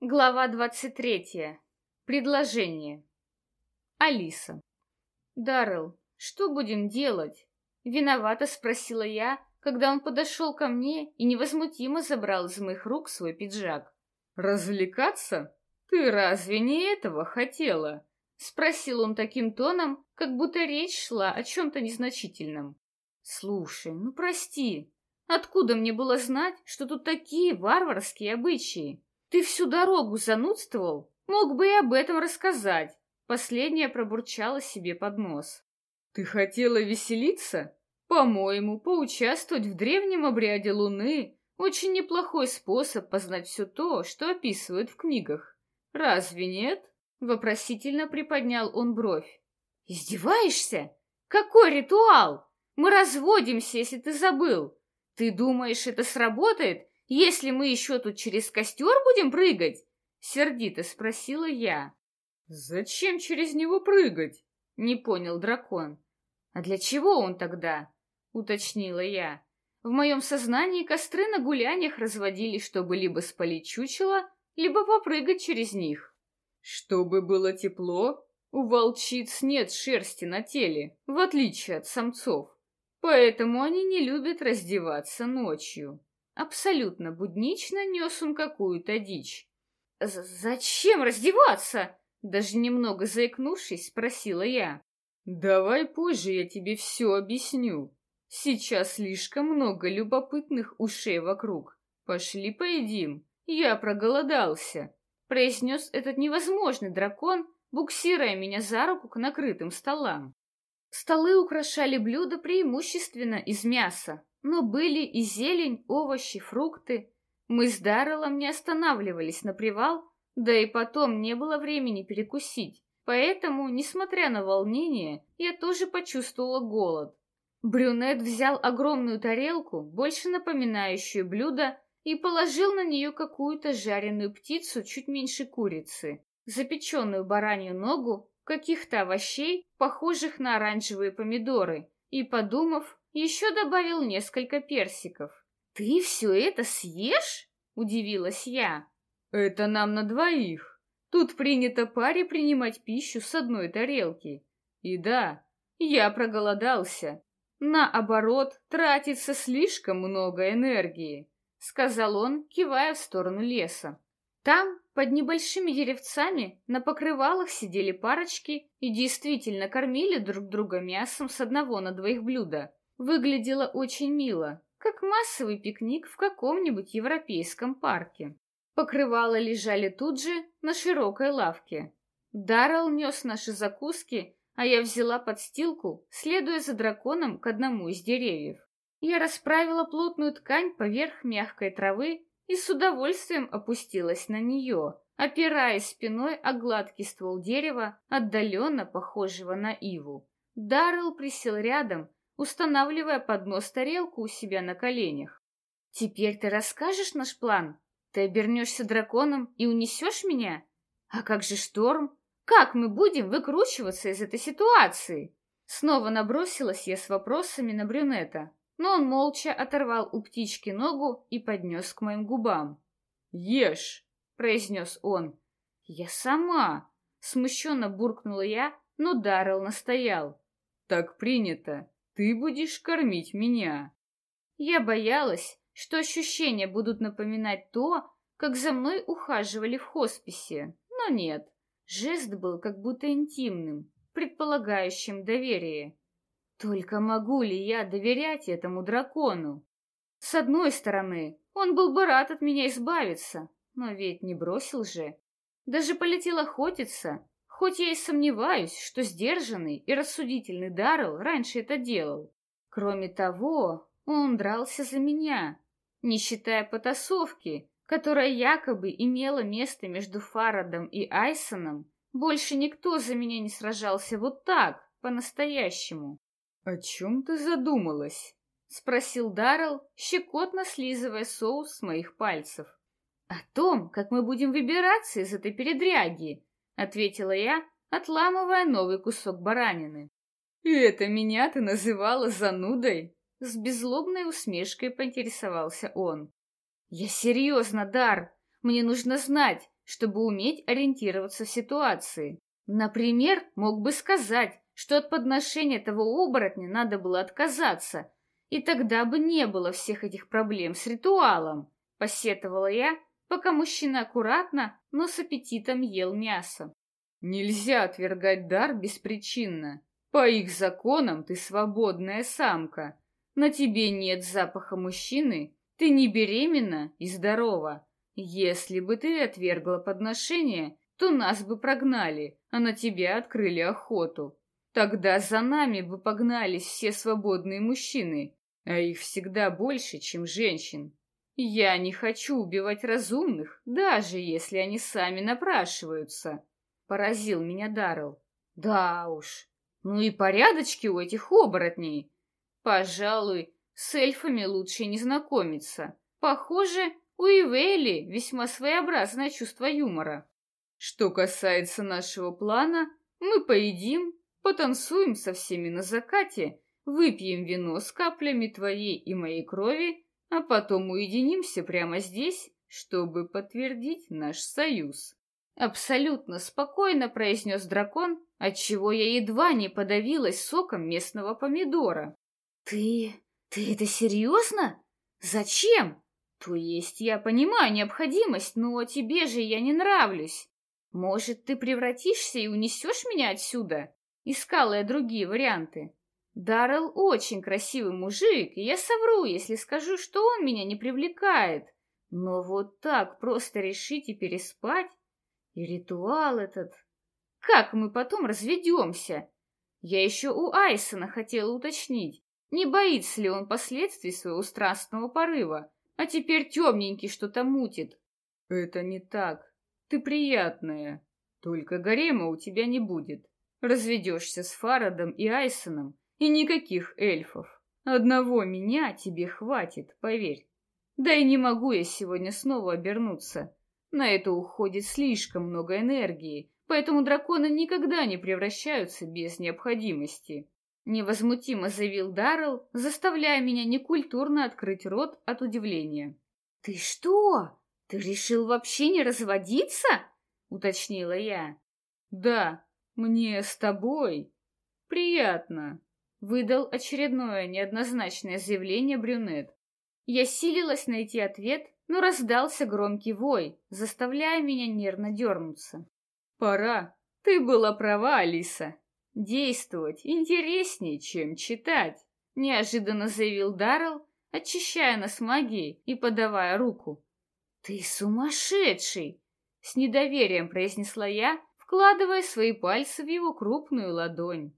Глава 23. Предложение. Алиса. Даррелл, что будем делать? Виновато спросила я, когда он подошел ко мне и невозмутимо забрал из моих рук свой пиджак. Развлекаться? Ты разве не этого хотела? Спросил он таким тоном, как будто речь шла о чем-то незначительном. Слушай, ну прости, откуда мне было знать, что тут такие варварские обычаи? Ты всю дорогу занудствовал? Мог бы и об этом рассказать. Последняя пробурчала себе под нос. Ты хотела веселиться? По-моему, поучаствовать в древнем обряде Луны — очень неплохой способ познать все то, что описывают в книгах. Разве нет? Вопросительно приподнял он бровь. Издеваешься? Какой ритуал? Мы разводимся, если ты забыл. Ты думаешь, это сработает, если мы еще тут через костер будем прыгать? Сердито спросила я. Зачем через него прыгать? Не понял дракон. А для чего он тогда? Уточнила я. В моем сознании костры на гуляниях разводились, чтобы либо спалить чучело, либо попрыгать через них. Чтобы было тепло, у волчиц нет шерсти на теле, в отличие от самцов. Поэтому они не любят раздеваться ночью. Абсолютно буднично нес он какую-то дичь. «Зачем раздеваться?» Даже немного заикнувшись, спросила я. «Давай позже я тебе все объясню. Сейчас слишком много любопытных ушей вокруг. Пошли поедим. Я проголодался», — произнес этот невозможный дракон, буксируя меня за руку к накрытым столам. Столы украшали блюда преимущественно из мяса, но были и зелень, овощи, фрукты. Мы с Дарреллом не останавливались на привал, да и потом не было времени перекусить. Поэтому, несмотря на волнение, я тоже почувствовала голод. Брюнет взял огромную тарелку, больше напоминающую блюдо, и положил на нее какую-то жареную птицу чуть меньше курицы, запеченную баранью ногу, каких-то овощей, похожих на оранжевые помидоры, и, подумав, еще добавил несколько персиков. «Ты все это съешь?» — удивилась я. «Это нам на двоих. Тут принято паре принимать пищу с одной тарелки. И да, я проголодался. Наоборот, тратится слишком много энергии», — сказал он, кивая в сторону леса. Там, под небольшими деревцами, на покрывалах сидели парочки и действительно кормили друг друга мясом с одного на двоих блюда. Выглядело очень мило, как массовый пикник в каком-нибудь европейском парке. Покрывала лежали тут же на широкой лавке. Даррелл нес наши закуски, а я взяла подстилку, следуя за драконом к одному из деревьев. Я расправила плотную ткань поверх мягкой травы и с удовольствием опустилась на нее, опираясь спиной о гладкий ствол дерева, отдаленно похожего на иву. Даррелл присел рядом, устанавливая под нос тарелку у себя на коленях. «Теперь ты расскажешь наш план? Ты обернешься драконом и унесешь меня? А как же шторм? Как мы будем выкручиваться из этой ситуации?» Снова набросилась я с вопросами на брюнета, но он молча оторвал у птички ногу и поднес к моим губам. «Ешь!» — произнес он. «Я сама!» — смущенно буркнула я, но Даррелл настоял. «Так принято!» Ты будешь кормить меня. Я боялась, что ощущения будут напоминать то, как за мной ухаживали в хосписе, но нет. Жест был как будто интимным, предполагающим доверие. Только могу ли я доверять этому дракону? С одной стороны, он был бы рад от меня избавиться, но ведь не бросил же. Даже полетел охотиться, Хоть я и сомневаюсь, что сдержанный и рассудительный Даррелл раньше это делал. Кроме того, он дрался за меня, не считая потасовки, которая якобы имела место между Фарадом и Айсоном. Больше никто за меня не сражался вот так, по-настоящему. — О чем ты задумалась? — спросил Даррелл, щекотно слизывая соус с моих пальцев. — О том, как мы будем выбираться из этой передряги, — ответила я, отламывая новый кусок баранины. «И это меня ты называла занудой?» С беззлобной усмешкой поинтересовался он. «Я серьезно, Дар. Мне нужно знать, чтобы уметь ориентироваться в ситуации. Например, мог бы сказать, что от подношения того оборотня надо было отказаться, и тогда бы не было всех этих проблем с ритуалом, посетовала я, пока мужчина аккуратно, но с аппетитом ел мясо. Нельзя отвергать дар беспричинно. По их законам ты свободная самка. На тебе нет запаха мужчины, ты не беременна и здорова. Если бы ты отвергла подношение, то нас бы прогнали, а на тебя открыли охоту. Тогда за нами бы погнались все свободные мужчины, а их всегда больше, чем женщин. Я не хочу убивать разумных, даже если они сами напрашиваются. Поразил меня Даррелл. Да уж, ну и порядочки у этих оборотней. Пожалуй, с эльфами лучше не знакомиться. Похоже, у Ивели весьма своеобразное чувство юмора. Что касается нашего плана, мы поедим, потанцуем со всеми на закате, выпьем вино с каплями твоей и моей крови, а потом уединимся прямо здесь, чтобы подтвердить наш союз. Абсолютно спокойно произнес дракон, отчего я едва не подавилась соком местного помидора. «Ты... ты это серьезно? Зачем? То есть я понимаю необходимость, но тебе же я не нравлюсь. Может, ты превратишься и унесешь меня отсюда?» Искала я другие варианты. Даррелл очень красивый мужик, и я совру, если скажу, что он меня не привлекает. Но вот так просто решить и переспать? И ритуал этот... Как мы потом разведемся? Я еще у Айсона хотела уточнить, не боится ли он последствий своего страстного порыва, а теперь темненький что-то мутит. Это не так. Ты приятная. Только гарема у тебя не будет. Разведешься с Фарадом и Айсоном, и никаких эльфов. Одного меня тебе хватит, поверь. Да и не могу я сегодня снова обернуться. На это уходит слишком много энергии, поэтому драконы никогда не превращаются без необходимости. Невозмутимо заявил Даррелл, заставляя меня некультурно открыть рот от удивления. «Ты что? Ты решил вообще не разводиться?» — уточнила я. «Да, мне с тобой приятно», — выдал очередное неоднозначное заявление брюнет. Я силилась найти ответ, но раздался громкий вой, заставляя меня нервно дернуться. «Пора. Ты была права, Алиса. Действовать интереснее, чем читать», — неожиданно заявил Даррелл, очищая нас магией и подавая руку. «Ты сумасшедший!» — с недоверием произнесла я, вкладывая свои пальцы в его крупную ладонь.